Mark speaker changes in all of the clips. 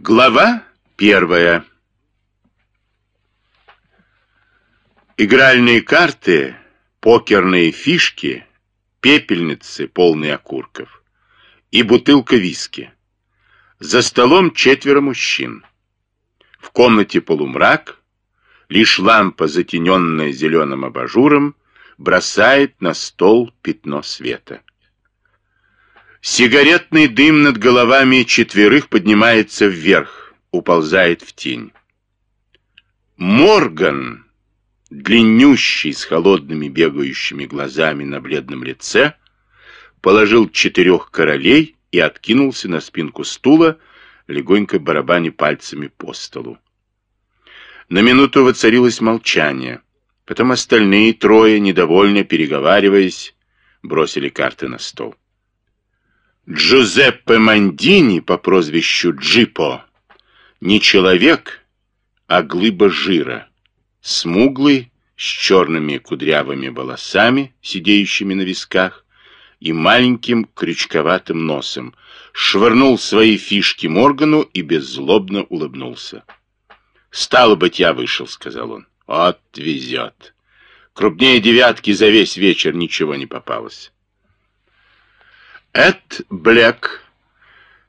Speaker 1: Глава первая. Игральные карты, покерные фишки, пепельницы, полные окурков, и бутылка виски. За столом четверо мужчин. В комнате полумрак, лишь лампа, затененная зеленым абажуром, бросает на стол пятно света. Сигаретный дым над головами четверых поднимается вверх, уползает в тень. Морган, длиннющий, с холодными бегающими глазами на бледном лице, положил четырех королей и откинулся на спинку стула, легонько барабаня пальцами по столу. На минуту воцарилось молчание. Потом остальные трое, недовольно переговариваясь, бросили карты на стол. Джузеппе Мандини по прозвищу Джипо не человек, а глыба жира, смуглый, с черными кудрявыми волосами, сидеющими на висках, и маленьким крючковатым носом, швырнул свои фишки Моргану и беззлобно улыбнулся. «Стало быть, я вышел», — сказал он. «Вот везет. Крупнее девятки за весь вечер ничего не попалось». Эд Блэк,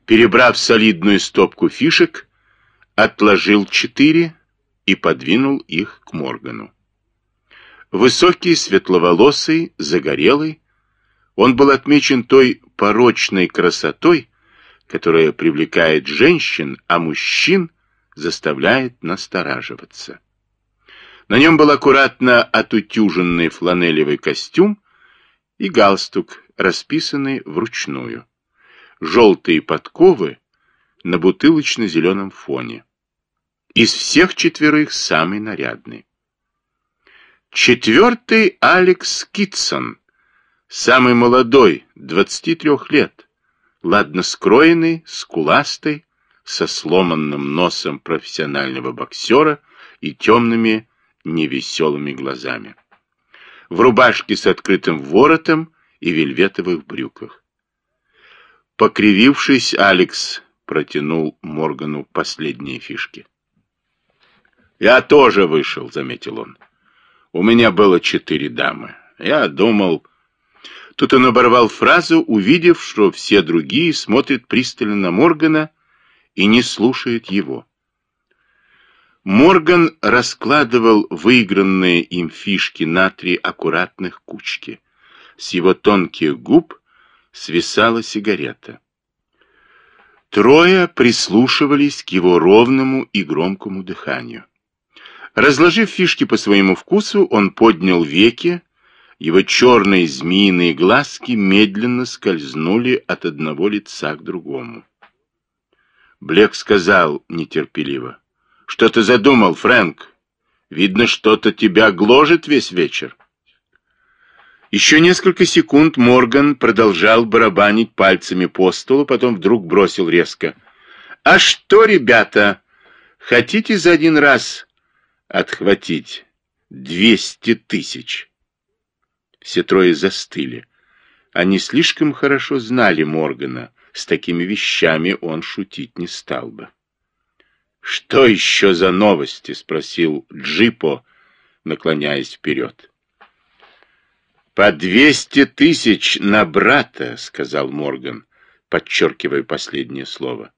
Speaker 1: перебрав солидную стопку фишек, отложил четыре и подвинул их к Моргану. Высокий, светловолосый, загорелый, он был отмечен той порочной красотой, которая привлекает женщин, а мужчин заставляет настораживаться. На нем был аккуратно отутюженный фланелевый костюм и галстук, расписанный вручную. Желтые подковы на бутылочно-зеленом фоне. Из всех четверых самый нарядный. Четвертый Алекс Китсон, самый молодой, 23 лет, ладно скроенный, скуластый, со сломанным носом профессионального боксера и темными невеселыми глазами. В рубашке с открытым воротом и вельветовых брюках. Покривившись, Алекс протянул Моргану последние фишки. «Я тоже вышел», — заметил он. «У меня было четыре дамы. Я думал...» Тут он оборвал фразу, увидев, что все другие смотрят пристально на Моргана и не слушают его. Морган раскладывал выигранные им фишки на три аккуратных кучки — с его тонких губ свисала сигарета. Трое прислушивались к его ровному и громкому дыханию. Разложив фишки по своему вкусу, он поднял веки, его черные змеиные глазки медленно скользнули от одного лица к другому. Блек сказал нетерпеливо. «Что ты задумал, Фрэнк? Видно, что-то тебя гложет весь вечер». Еще несколько секунд Морган продолжал барабанить пальцами по столу, потом вдруг бросил резко. «А что, ребята, хотите за один раз отхватить двести тысяч?» Все трое застыли. Они слишком хорошо знали Моргана. С такими вещами он шутить не стал бы. «Что еще за новости?» — спросил Джипо, наклоняясь вперед. «По двести тысяч на брата», — сказал Морган, подчеркивая последнее слово.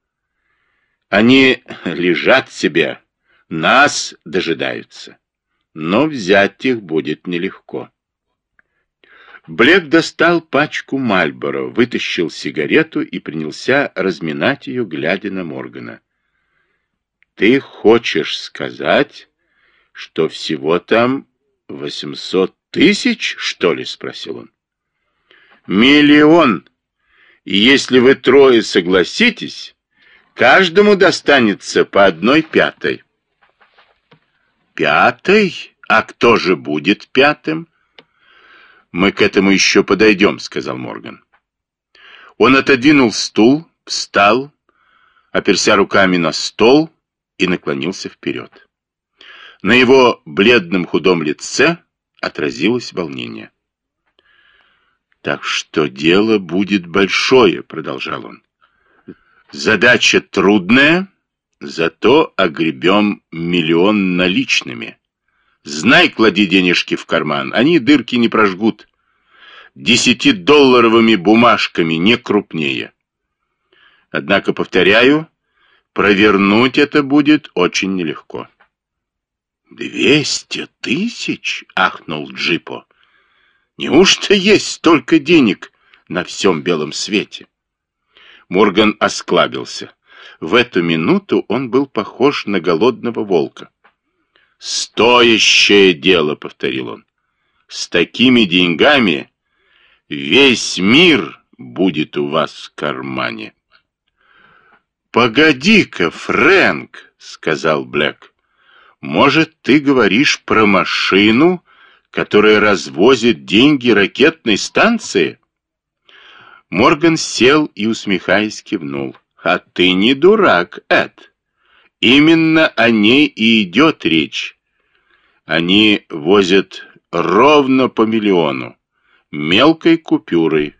Speaker 1: «Они лежат себе, нас дожидаются, но взять их будет нелегко». Блек достал пачку Мальборо, вытащил сигарету и принялся разминать ее, глядя на Моргана. «Ты хочешь сказать, что всего там восемьсот «Тысяч, что ли?» — спросил он. «Миллион. И если вы трое согласитесь, каждому достанется по одной пятой». «Пятой? А кто же будет пятым?» «Мы к этому еще подойдем», — сказал Морган. Он отодвинул стул, встал, оперся руками на стол и наклонился вперед. На его бледном худом лице отразилось волнение. «Так что дело будет большое», — продолжал он. «Задача трудная Зато огребем миллион наличными. Знай, клади денежки в карман, они дырки не прожгут. Десятидолларовыми бумажками, не крупнее. Однако, повторяю, провернуть это будет очень нелегко. «Двести тысяч?» — ахнул Джипо. «Неужто есть столько денег на всем белом свете?» Морган осклабился. В эту минуту он был похож на голодного волка. «Стоящее дело», — повторил он. «С такими деньгами весь мир будет у вас в кармане». «Погоди-ка, Фрэнк», — сказал Блэк. «Может, ты говоришь про машину, которая развозит деньги ракетной станции?» Морган сел и, усмехаясь, кивнул. «А ты не дурак, Эд. Именно о ней и идет речь. Они возят ровно по миллиону, мелкой купюрой.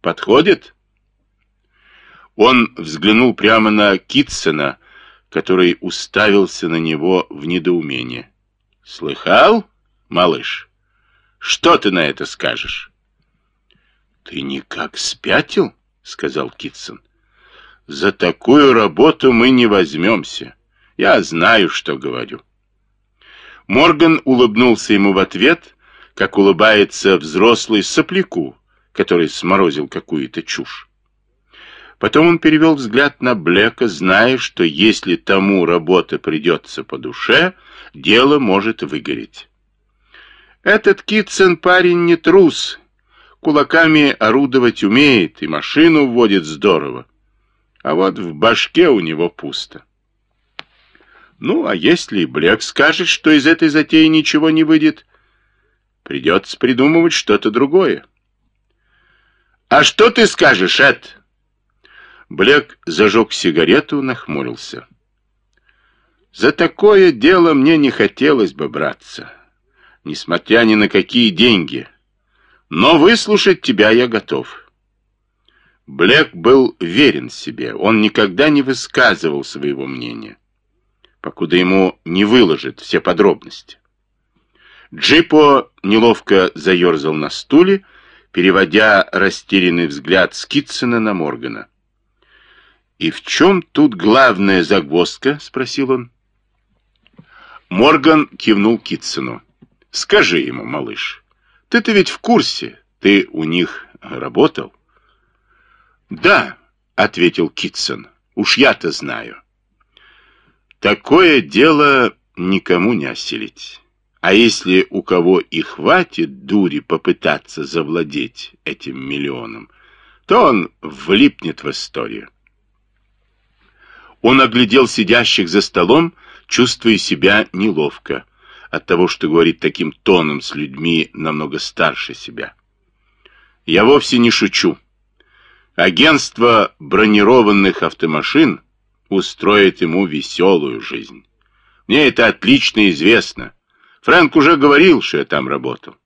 Speaker 1: Подходит?» Он взглянул прямо на Китсона, который уставился на него в недоумении. «Слыхал, малыш? Что ты на это скажешь?» «Ты никак спятил?» — сказал Китсон. «За такую работу мы не возьмемся. Я знаю, что говорю». Морган улыбнулся ему в ответ, как улыбается взрослый сопляку, который сморозил какую-то чушь. Потом он перевел взгляд на Блека, зная, что если тому работа придется по душе, дело может выгореть. Этот Китсон парень не трус, Кулаками орудовать умеет и машину вводит здорово. А вот в башке у него пусто. Ну, а если Блек скажет, что из этой затеи ничего не выйдет, придется придумывать что-то другое. «А что ты скажешь, Эд?» Блек зажег сигарету, нахмурился. «За такое дело мне не хотелось бы браться, несмотря ни на какие деньги». Но выслушать тебя я готов. Блэк был верен себе, он никогда не высказывал своего мнения, покуда ему не выложат все подробности. Джипо неловко заерзал на стуле, переводя растерянный взгляд с Китсона на Моргана. «И в чем тут главная загвоздка?» — спросил он. Морган кивнул Китсону. «Скажи ему, малыш». Ты-то ведь в курсе, ты у них работал? Да, ответил Китсон, уж я-то знаю. Такое дело никому не осилить. А если у кого и хватит дури попытаться завладеть этим миллионом, то он влипнет в историю. Он оглядел сидящих за столом, чувствуя себя неловко от того, что говорит таким тоном с людьми намного старше себя. Я вовсе не шучу. Агентство бронированных автомашин устроит ему веселую жизнь. Мне это отлично известно. Фрэнк уже говорил, что я там работал.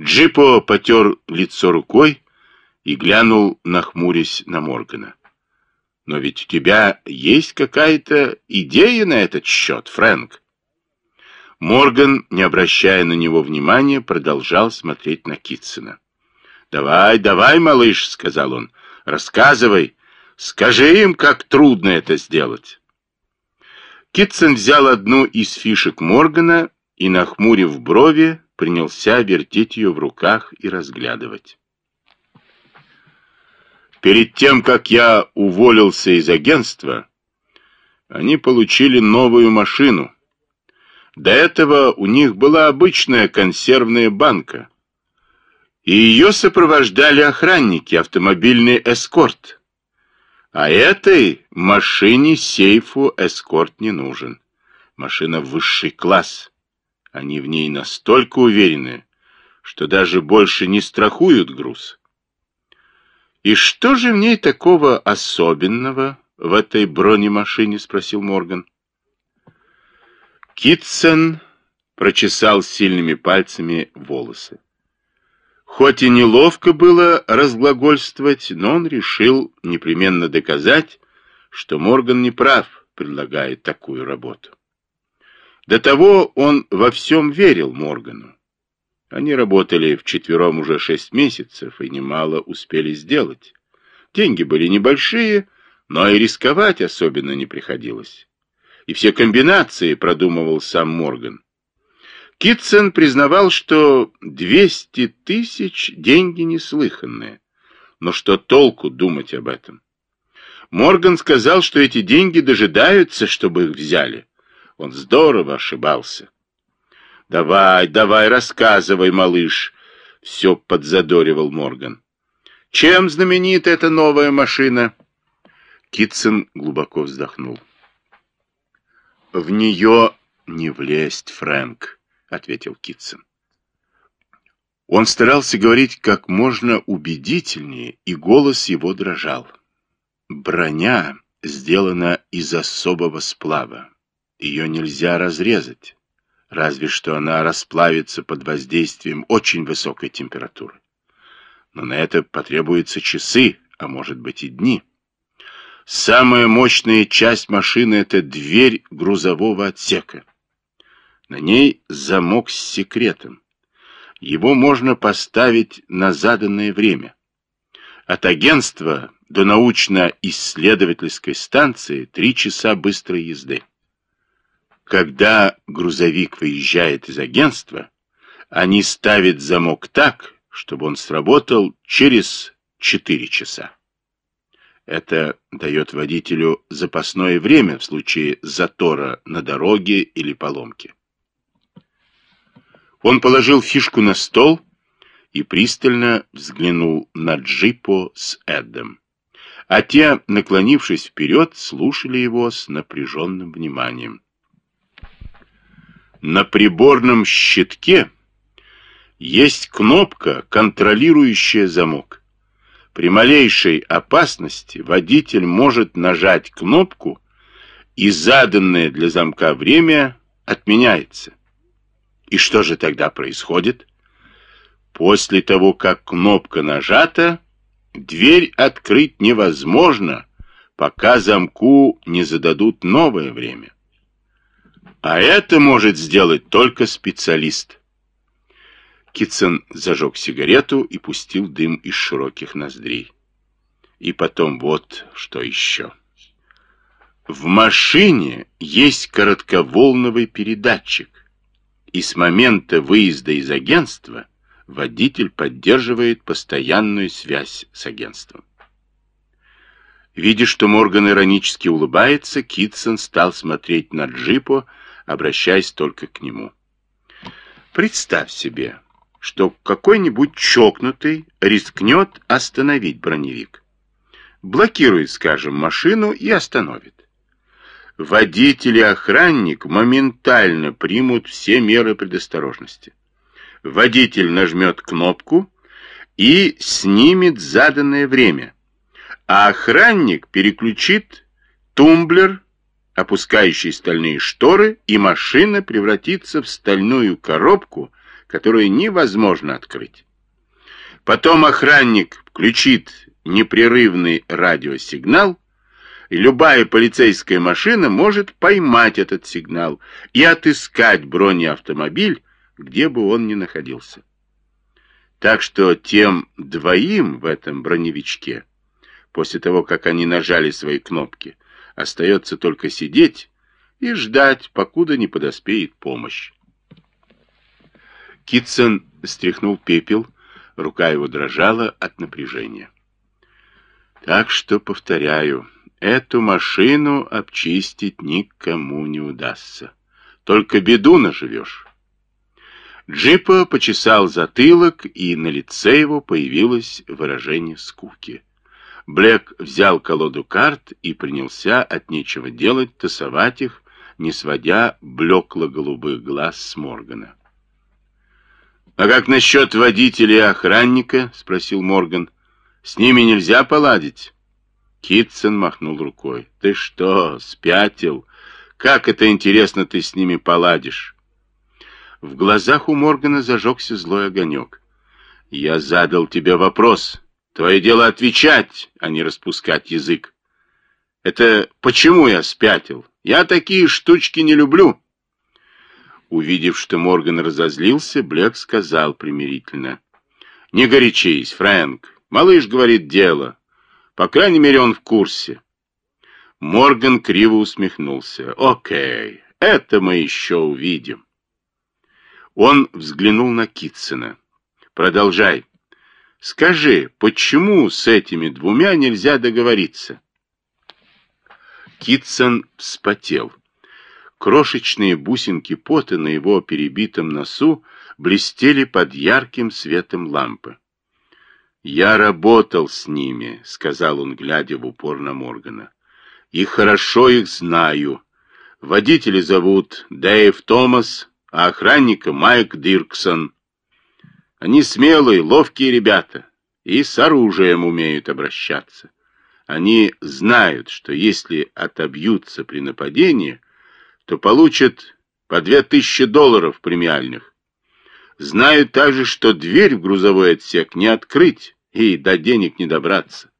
Speaker 1: Джипо потер лицо рукой и глянул, нахмурясь на Моргана. Но ведь у тебя есть какая-то идея на этот счет, Фрэнк? Морган, не обращая на него внимания, продолжал смотреть на Китсона. «Давай, давай, малыш», — сказал он, — «рассказывай, скажи им, как трудно это сделать». Китсон взял одну из фишек Моргана и, нахмурив брови, принялся вертеть ее в руках и разглядывать. Перед тем, как я уволился из агентства, они получили новую машину — до этого у них была обычная консервная банка, и ее сопровождали охранники, автомобильный эскорт. А этой машине сейфу эскорт не нужен. Машина высший класс. Они в ней настолько уверены, что даже больше не страхуют груз. «И что же в ней такого особенного в этой бронемашине?» — спросил Морган. Китсон прочесал сильными пальцами волосы. Хоть и неловко было разглагольствовать, но он решил непременно доказать, что Морган не прав, предлагая такую работу. До того он во всем верил Моргану. Они работали вчетвером уже шесть месяцев и немало успели сделать. Деньги были небольшие, но и рисковать особенно не приходилось. И все комбинации продумывал сам Морган. Китсон признавал, что 200 тысяч – деньги неслыханные. Но что толку думать об этом? Морган сказал, что эти деньги дожидаются, чтобы их взяли. Он здорово ошибался. «Давай, давай, рассказывай, малыш», — все подзадоривал Морган. «Чем знаменита эта новая машина?» Китсон глубоко вздохнул. «В нее не влезть, Фрэнк», — ответил Китсон. Он старался говорить как можно убедительнее, и голос его дрожал. «Броня сделана из особого сплава. Ее нельзя разрезать, разве что она расплавится под воздействием очень высокой температуры. Но на это потребуются часы, а может быть и дни. Самая мощная часть машины — это дверь грузового отсека. На ней замок с секретом. Его можно поставить на заданное время. От агентства до научно-исследовательской станции три часа быстрой езды. Когда грузовик выезжает из агентства, они ставят замок так, чтобы он сработал через 4 часа. Это дает водителю запасное время в случае затора на дороге или поломки. Он положил фишку на стол и пристально взглянул на Джипо с Эдом. А те, наклонившись вперед, слушали его с напряженным вниманием. На приборном щитке есть кнопка, контролирующая замок. При малейшей опасности водитель может нажать кнопку, и заданное для замка время отменяется. И что же тогда происходит? После того, как кнопка нажата, дверь открыть невозможно, пока замку не зададут новое время. А это может сделать только специалист. Китсон зажег сигарету и пустил дым из широких ноздрей. И потом вот что еще. В машине есть коротковолновый передатчик, и с момента выезда из агентства водитель поддерживает постоянную связь с агентством. Видя, что Морган иронически улыбается, Китсон стал смотреть на джипо, обращаясь только к нему. Представь себе, что какой-нибудь чокнутый рискнет остановить броневик. Блокирует, скажем, машину и остановит. Водитель и охранник моментально примут все меры предосторожности. Водитель нажмет кнопку и снимет заданное время, а охранник переключит тумблер опускающий стальные шторы, и машина превратится в стальную коробку, которую невозможно открыть. Потом охранник включит непрерывный радиосигнал, и любая полицейская машина может поймать этот сигнал и отыскать бронеавтомобиль, где бы он ни находился. Так что тем двоим в этом броневичке, после того, как они нажали свои кнопки, Остается только сидеть и ждать, покуда не подоспеет помощь. Китсон стряхнул пепел, рука его дрожала от напряжения. Так что, повторяю, эту машину обчистить никому не удастся. Только беду наживешь. Джипа почесал затылок, и на лице его появилось выражение скуки. Блек взял колоду карт и принялся от нечего делать тасовать их, не сводя блекло-голубых глаз с Моргана. «А как насчет водителя и охранника?» — спросил Морган. «С ними нельзя поладить?» Китсон махнул рукой. «Ты что, спятил? Как это интересно ты с ними поладишь?» В глазах у Моргана зажегся злой огонек. «Я задал тебе вопрос. Твое дело отвечать, а не распускать язык. Это почему я спятил? Я такие штучки не люблю. Увидев, что Морган разозлился, Блек сказал примирительно. Не горячись, Фрэнк. Малыш говорит дело. По крайней мере, он в курсе. Морган криво усмехнулся. Окей, это мы еще увидим. Он взглянул на Китсона. Продолжай. Скажи, почему с этими двумя нельзя договориться? Китсон вспотел. Крошечные бусинки пота на его перебитом носу блестели под ярким светом лампы. «Я работал с ними», — сказал он, глядя в упор на Моргана. «И хорошо их знаю. Водителя зовут Дэйв Томас, а охранника Майк Дирксон. Они смелые, ловкие ребята и с оружием умеют обращаться. Они знают, что если отобьются при нападении, то получат по две тысячи долларов премиальных. Знают также, что дверь в грузовой отсек не открыть и до денег не добраться.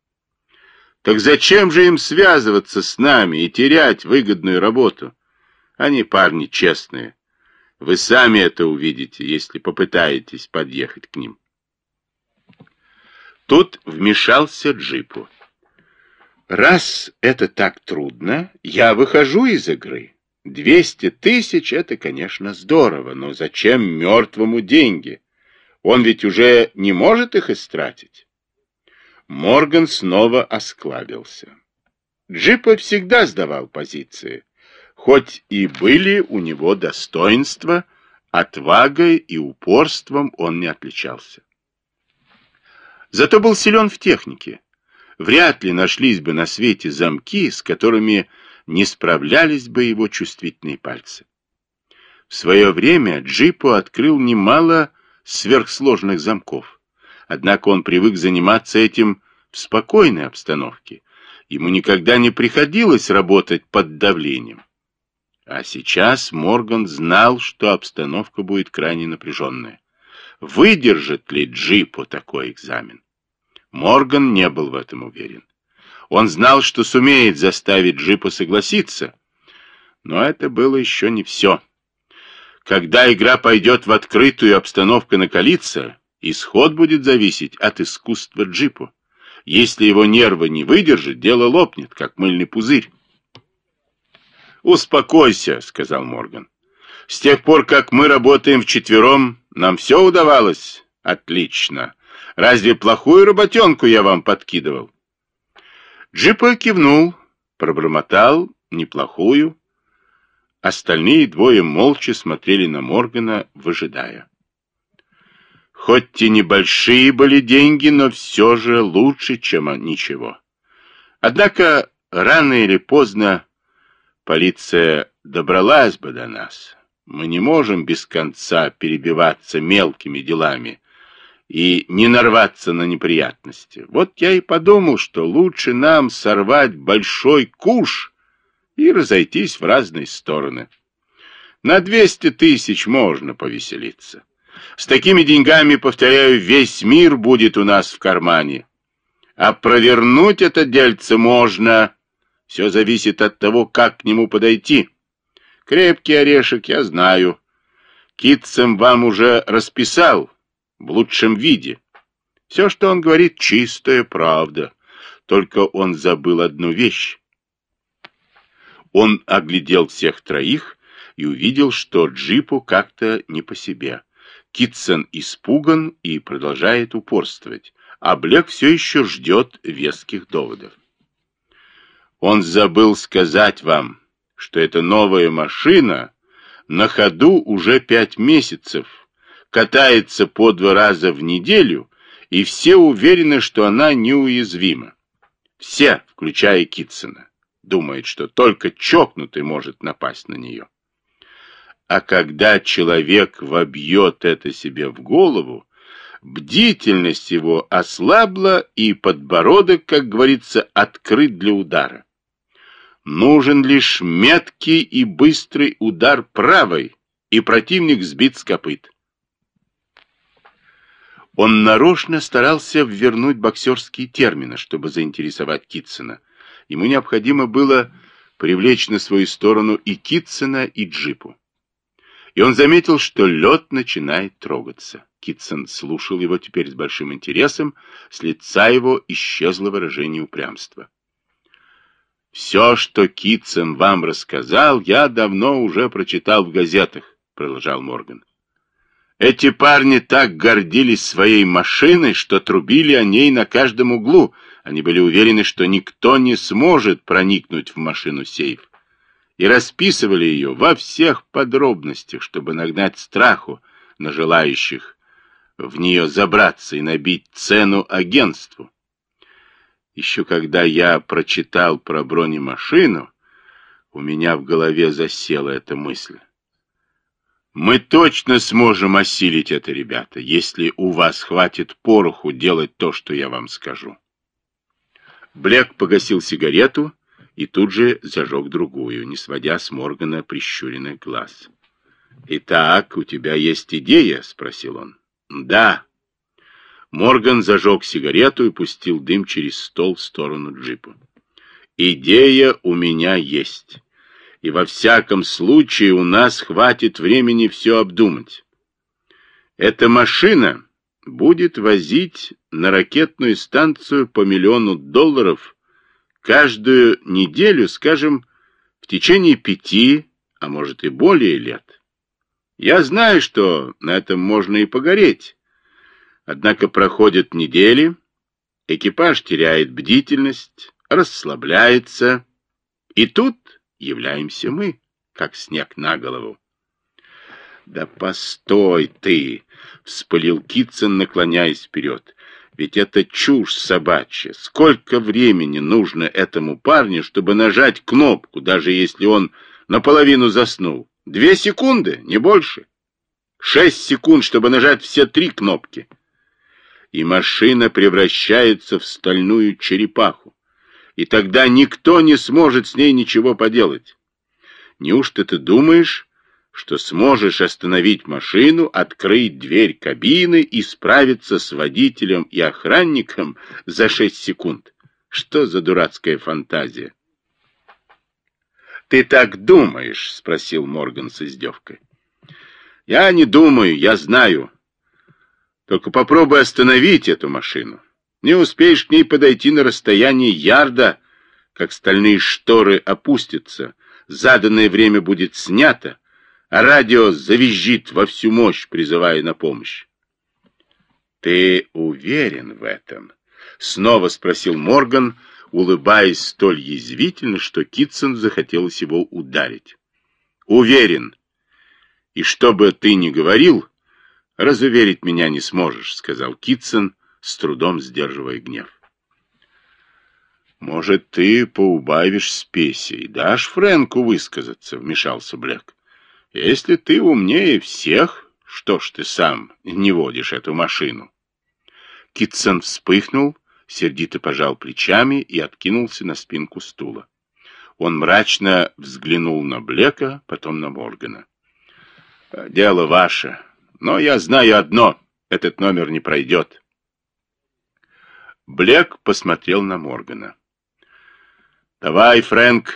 Speaker 1: Так зачем же им связываться с нами и терять выгодную работу? Они парни честные. Вы сами это увидите, если попытаетесь подъехать к ним. Тут вмешался Джипу. Раз это так трудно, я выхожу из игры. Двести тысяч — это, конечно, здорово, но зачем мертвому деньги? Он ведь уже не может их истратить. Морган снова осклабился. Джипа всегда сдавал позиции. Хоть и были у него достоинства, отвагой и упорством он не отличался. Зато был силен в технике. Вряд ли нашлись бы на свете замки, с которыми не справлялись бы его чувствительные пальцы. В свое время Джипо открыл немало сверхсложных замков. Однако он привык заниматься этим в спокойной обстановке. Ему никогда не приходилось работать под давлением. А сейчас Морган знал, что обстановка будет крайне напряженная. Выдержит ли Джипо такой экзамен? Морган не был в этом уверен. Он знал, что сумеет заставить Джипа согласиться, но это было еще не все. Когда игра пойдет в открытую, обстановка накалится, исход будет зависеть от искусства Джипу. Если его нервы не выдержат, дело лопнет, как мыльный пузырь. «Успокойся», — сказал Морган. «С тех пор, как мы работаем вчетвером, нам все удавалось. Отлично. Разве плохую работенку я вам подкидывал?» Джипа кивнул, пробормотал неплохую. Остальные двое молча смотрели на Моргана, выжидая. Хоть и небольшие были деньги, но все же лучше, чем ничего. Однако рано или поздно полиция добралась бы до нас. Мы не можем без конца перебиваться мелкими делами и не нарваться на неприятности. Вот я и подумал, что лучше нам сорвать большой куш и разойтись в разные стороны. На двести тысяч можно повеселиться. С такими деньгами, повторяю, весь мир будет у нас в кармане. А провернуть это дельце можно все зависит от того, как к нему подойти. Крепкий орешек я знаю. Китцем вам уже расписал в лучшем виде. Все, что он говорит, чистая правда. Только он забыл одну вещь. Он оглядел всех троих и увидел, что джипу как-то не по себе. Китсон испуган и продолжает упорствовать, а Блек все еще ждет веских доводов. Он забыл сказать вам, что эта новая машина на ходу уже пять месяцев, катается по два раза в неделю, и все уверены, что она неуязвима. Все, включая Китсона, думают, что только чокнутый может напасть на нее. А когда человек вобьет это себе в голову, бдительность его ослабла, и подбородок, как говорится, открыт для удара. Нужен лишь меткий и быстрый удар правой, и противник сбит с копыт. Он нарочно старался ввернуть боксерские термины, чтобы заинтересовать Китсона, ему необходимо было привлечь на свою сторону и Китсона, и джипу. И он заметил, что лед начинает трогаться. Китсон слушал его теперь с большим интересом, с лица его исчезло выражение упрямства. «Все, что Китсон вам рассказал, я давно уже прочитал в газетах», — продолжал Морган. «Эти парни так гордились своей машиной, что трубили о ней на каждом углу. Они были уверены, что никто не сможет проникнуть в машину сейф. И расписывали ее во всех подробностях, чтобы нагнать страху на желающих в нее забраться и набить цену агентству. Еще когда я прочитал про бронемашину, у меня в голове засела эта мысль. Мы точно сможем осилить это, ребята, если у вас хватит пороху делать то, что я вам скажу. Блек погасил сигарету и тут же зажег другую, не сводя с Моргана прищуренных глаз. «Итак, у тебя есть идея?» — спросил он. «Да». Морган зажег сигарету и пустил дым через стол в сторону джипа. «Идея у меня есть, и во всяком случае у нас хватит времени все обдумать. Эта машина будет возить на ракетную станцию по миллиону долларов каждую неделю, скажем, в течение пяти, а может и более лет. Я знаю, что на этом можно и погореть. Однако проходят недели, экипаж теряет бдительность, расслабляется, и тут являемся мы, как снег на голову. «Да постой ты!» — вспылил Китсон, наклоняясь вперед. «Ведь это чушь собачья. Сколько времени нужно этому парню, чтобы нажать кнопку, даже если он наполовину заснул? Две секунды, не больше. Шесть секунд, чтобы нажать все три кнопки. И машина превращается в стальную черепаху. И тогда никто не сможет с ней ничего поделать. Неужто ты думаешь, что сможешь остановить машину, открыть дверь кабины и справиться с водителем и охранником за шесть секунд? Что за дурацкая фантазия? «Ты так думаешь?» — спросил Морган с издевкой. «Я не думаю, я знаю. Только попробуй остановить эту машину. Не успеешь к ней подойти на расстояние ярда, как стальные шторы опустятся, заданное время будет снято, а радио завизжит во всю мощь, призывая на помощь. «Ты уверен в этом?» — снова спросил Морган, — улыбаясь столь язвительно, что Китсон захотелось его ударить. «Уверен. И что бы ты ни говорил, разуверить меня не сможешь», — сказал Китсон, с трудом сдерживая гнев. «Может, ты поубавишь спеси и дашь Фрэнку высказаться?» — вмешался Блек. «Если ты умнее всех, что ж ты сам не водишь эту машину?» Китсон вспыхнул, — сердито пожал плечами и откинулся на спинку стула. Он мрачно взглянул на Блека, потом на Моргана. «Дело ваше, но я знаю одно — этот номер не пройдет». Блек посмотрел на Моргана. «Давай, Фрэнк,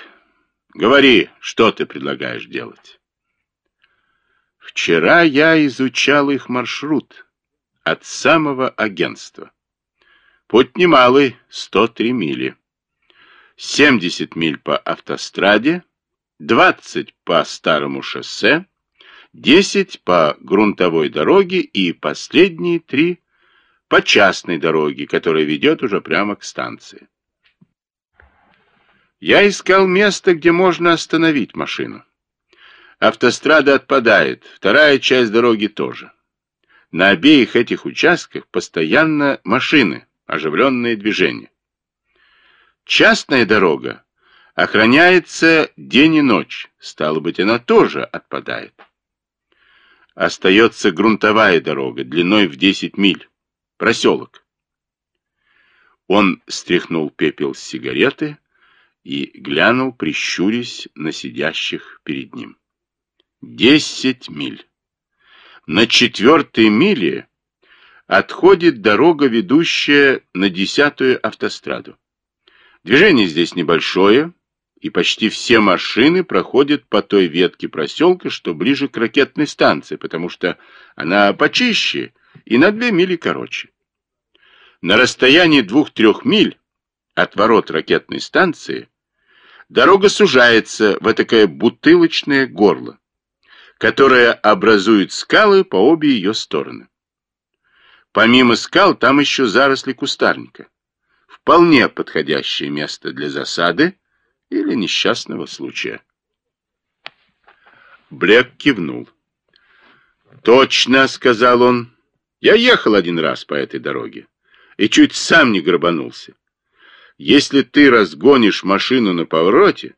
Speaker 1: говори, что ты предлагаешь делать?» «Вчера я изучал их маршрут от самого агентства. Путь немалый, 103 мили. 70 миль по автостраде, 20 по старому шоссе, 10 по грунтовой дороге и последние три по частной дороге, которая ведет уже прямо к станции. Я искал место, где можно остановить машину. Автострада отпадает, вторая часть дороги тоже. На обеих этих участках постоянно машины, оживленное движение. Частная дорога охраняется день и ночь, стало быть, она тоже отпадает. Остается грунтовая дорога длиной в 10 миль, проселок. Он стряхнул пепел с сигареты и глянул, прищурясь на сидящих перед ним. Десять миль. На четвертой миле отходит дорога, ведущая на десятую автостраду. Движение здесь небольшое, и почти все машины проходят по той ветке проселка, что ближе к ракетной станции, потому что она почище и на две мили короче. На расстоянии двух-трех миль от ворот ракетной станции дорога сужается в такое бутылочное горло, которое образует скалы по обе ее стороны. Помимо скал там еще заросли кустарника. Вполне подходящее место для засады или несчастного случая. Блек кивнул. «Точно», — сказал он, — «я ехал один раз по этой дороге и чуть сам не грабанулся. Если ты разгонишь машину на повороте,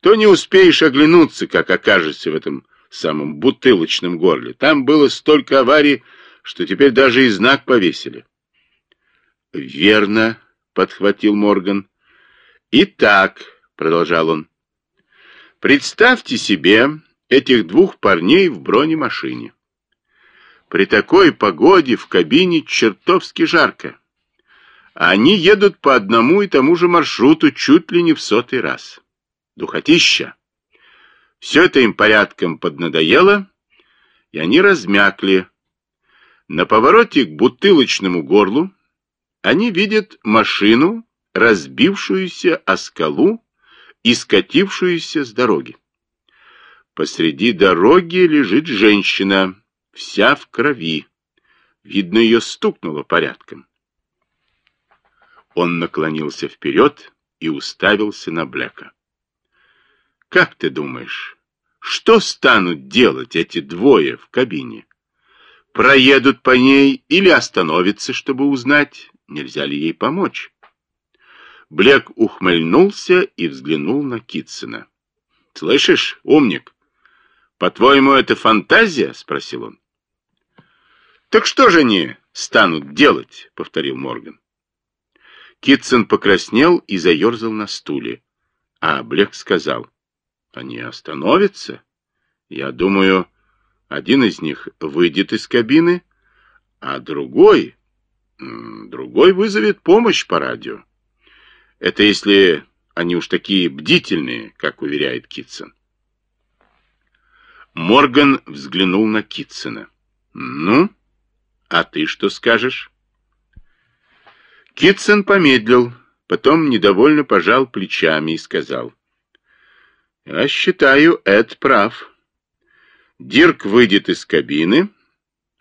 Speaker 1: то не успеешь оглянуться, как окажешься в этом самом бутылочном горле. Там было столько аварий, что теперь даже и знак повесили. «Верно», — подхватил Морган. «Итак», — продолжал он, — «представьте себе этих двух парней в бронемашине. При такой погоде в кабине чертовски жарко. Они едут по одному и тому же маршруту чуть ли не в сотый раз. Духотища. Все это им порядком поднадоело, и они размякли. На повороте к бутылочному горлу они видят машину, разбившуюся о скалу и скатившуюся с дороги. Посреди дороги лежит женщина, вся в крови. Видно, ее стукнуло порядком. Он наклонился вперед и уставился на Блека. «Как ты думаешь, что станут делать эти двое в кабине? Проедут по ней или остановятся, чтобы узнать, нельзя ли ей помочь?» Блек ухмыльнулся и взглянул на Китсона. «Слышишь, умник, по-твоему, это фантазия?» — спросил он. «Так что же они станут делать?» — повторил Морган. Китсон покраснел и заерзал на стуле. А Блек сказал, они остановятся. Я думаю, один из них выйдет из кабины, а другой... Другой вызовет помощь по радио. Это если они уж такие бдительные, как уверяет Китсон. Морган взглянул на Китсона. «Ну, а ты что скажешь?» Китсон помедлил, потом недовольно пожал плечами и сказал. «Я считаю, Эд прав. Дирк выйдет из кабины,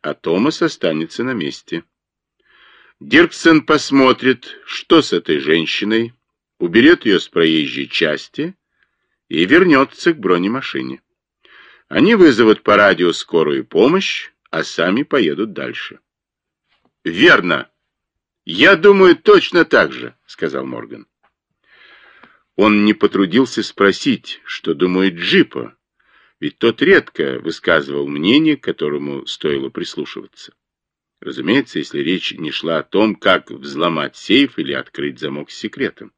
Speaker 1: а Томас останется на месте. Дирксон посмотрит, что с этой женщиной, уберет ее с проезжей части и вернется к бронемашине. Они вызовут по радио скорую помощь, а сами поедут дальше». «Верно!» «Я думаю точно так же», — сказал Морган. Он не потрудился спросить, что думает Джипа, ведь тот редко высказывал мнение, которому стоило прислушиваться. Разумеется, если речь не шла о том, как взломать сейф или открыть замок с секретом.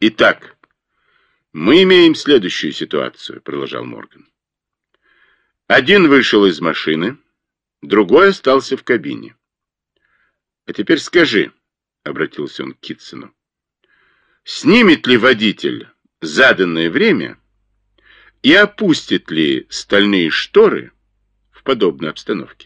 Speaker 1: «Итак, мы имеем следующую ситуацию», — продолжал Морган. Один вышел из машины, другой остался в кабине. А теперь скажи, — обратился он к Китсону, — снимет ли водитель заданное время и опустит ли стальные шторы в подобной обстановке?